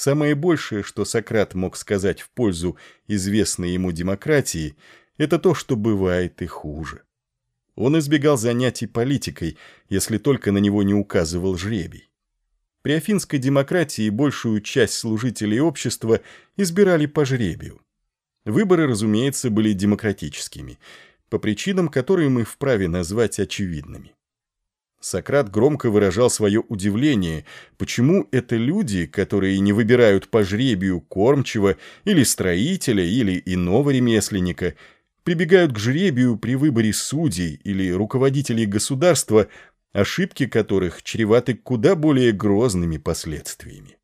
Самое большее, что Сократ мог сказать в пользу известной ему демократии, это то, что бывает и хуже. Он избегал занятий политикой, если только на него не указывал жребий. При афинской демократии большую часть служителей общества избирали по жребию. Выборы, разумеется, были демократическими, по причинам, которые мы вправе назвать очевидными. Сократ громко выражал свое удивление, почему это люди, которые не выбирают по жребию кормчего или строителя или иного ремесленника, прибегают к жребию при выборе судей или руководителей государства, ошибки которых чреваты куда более грозными последствиями.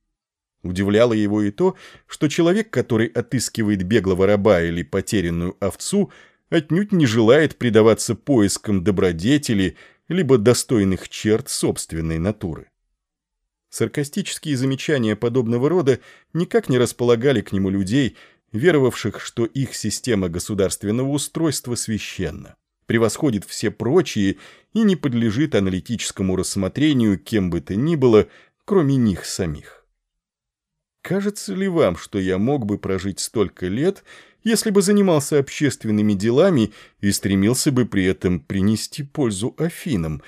Удивляло его и то, что человек, который отыскивает беглого раба или потерянную овцу, отнюдь не желает предаваться поискам добродетели – либо достойных черт собственной натуры. Саркастические замечания подобного рода никак не располагали к нему людей, веровавших, что их система государственного устройства священна, превосходит все прочие и не подлежит аналитическому рассмотрению кем бы то ни было, кроме них самих. Кажется ли вам, что я мог бы прожить столько лет, если бы занимался общественными делами и стремился бы при этом принести пользу Афинам,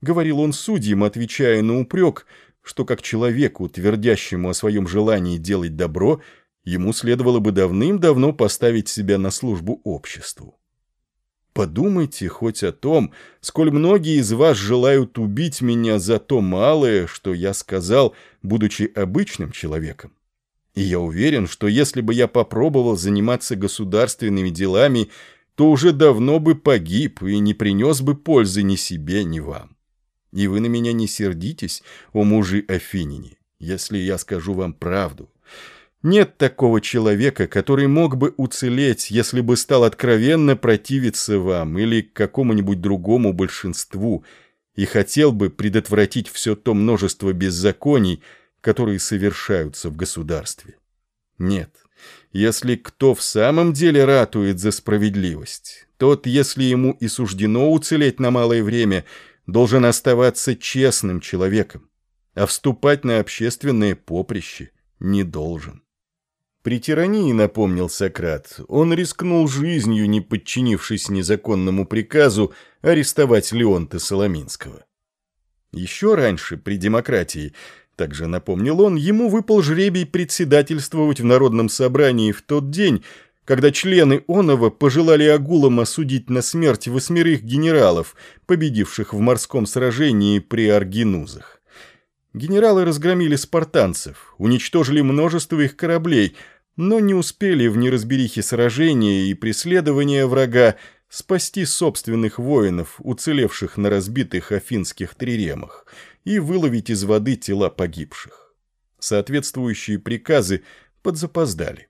говорил он судьям, отвечая на упрек, что как человеку, твердящему о своем желании делать добро, ему следовало бы давным-давно поставить себя на службу обществу. Подумайте хоть о том, сколь многие из вас желают убить меня за то малое, что я сказал, будучи обычным человеком. И я уверен, что если бы я попробовал заниматься государственными делами, то уже давно бы погиб и не принес бы пользы ни себе, ни вам. И вы на меня не сердитесь, о мужи Афинине, если я скажу вам правду. Нет такого человека, который мог бы уцелеть, если бы стал откровенно противиться вам или какому-нибудь другому большинству и хотел бы предотвратить все то множество беззаконий, которые совершаются в государстве. Нет, если кто в самом деле ратует за справедливость, тот, если ему и суждено уцелеть на малое время, должен оставаться честным человеком, а вступать на общественное поприще не должен. При тирании, напомнил Сократ, он рискнул жизнью, не подчинившись незаконному приказу арестовать Леонта Соломинского. Еще раньше, при демократии, также напомнил он, ему выпал жребий председательствовать в Народном собрании в тот день, когда члены Онова пожелали агулам осудить на смерть восьмерых генералов, победивших в морском сражении при Аргинузах. Генералы разгромили спартанцев, уничтожили множество их кораблей, но не успели в неразберихе сражения и преследования врага спасти собственных воинов, уцелевших на разбитых афинских триремах – и выловить из воды тела погибших. Соответствующие приказы подзапоздали.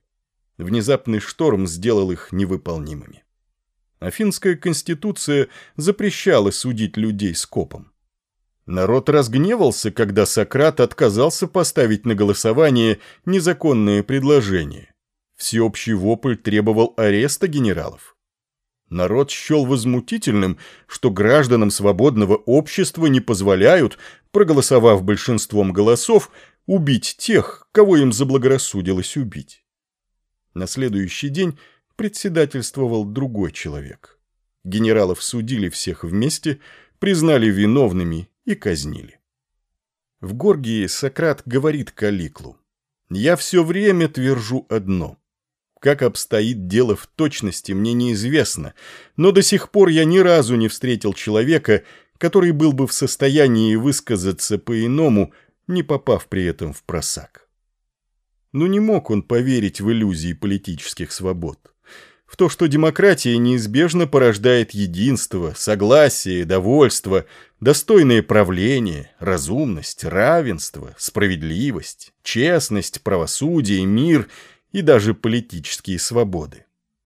Внезапный шторм сделал их невыполнимыми. Афинская конституция запрещала судить людей скопом. Народ разгневался, когда Сократ отказался поставить на голосование незаконное предложение. Всеобщий вопль требовал ареста генералов. Народ счел возмутительным, что гражданам свободного общества не позволяют, проголосовав большинством голосов, убить тех, кого им заблагорассудилось убить. На следующий день председательствовал другой человек. Генералов судили всех вместе, признали виновными и казнили. В Горгии Сократ говорит Каликлу, «Я все время твержу одно. Как обстоит дело в точности, мне неизвестно, но до сих пор я ни разу не встретил человека, который был бы в состоянии высказаться по-иному, не попав при этом в просак. Но не мог он поверить в иллюзии политических свобод. В то, что демократия неизбежно порождает единство, согласие, довольство, достойное правление, разумность, равенство, справедливость, честность, правосудие, мир – и даже политические свободы.